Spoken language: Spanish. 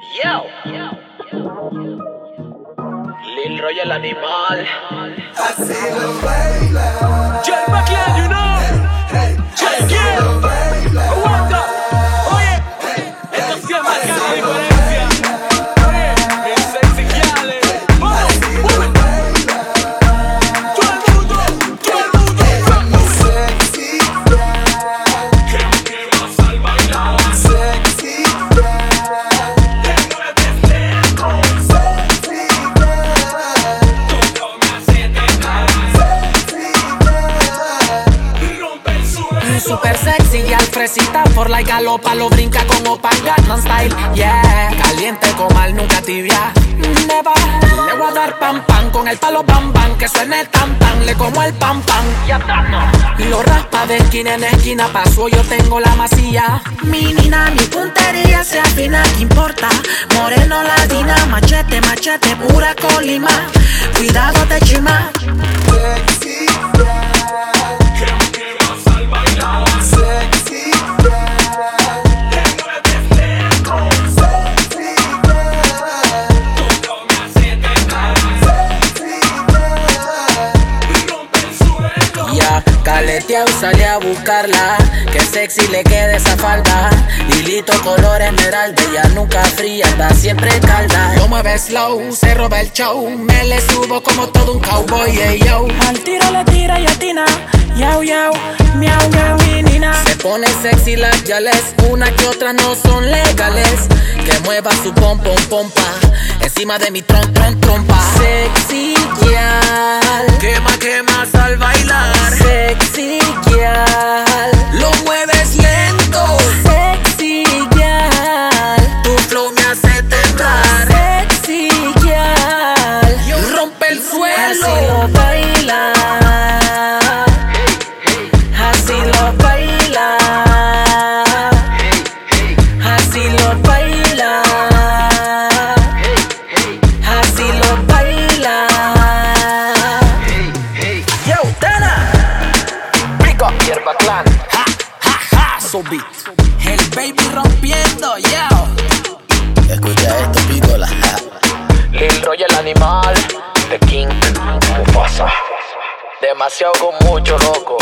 Yo. Lil Roy el animal. Así lo baila. Y al fresita por la galopa lo brinca como Opa Gangnam Style, yeah. Caliente como al nunca tibia, never Le voy a dar pam pam con el palo bam bam Que suene tan tan, le como el pam pam. Y Lo raspa de esquina en esquina, paso yo tengo la masilla Mi nina, mi puntería se afina, ¿qué importa? Moreno latina, machete, machete, pura colima. Cuidado te chima Ya, caleteado salí a buscarla. Que sexy le quede esa falda. Hilito color esmeralda Ella nunca fría, anda siempre calda. Lo mueve slow, se roba el show. Me le subo como todo un cowboy, ey, yo. Al tiro le tira y atina. Yau, yau, miau, miau, mi nina. Se pone sexy las yales Una que otra no son legales. Que mueva su pom, pom, pompa Encima de mi tron, tron, trompa. Sexy gal Quema, quema al bailar. Sexy Así lo baila. Así lo baila. Así lo baila. Así lo baila. Yo, Dana Pick up Hierba Clan. Ha, ha, ha, so beat. El baby rompiendo, yo. Escucha esto, pícola. Lil Roy el animal. Demasiado con mucho, loco.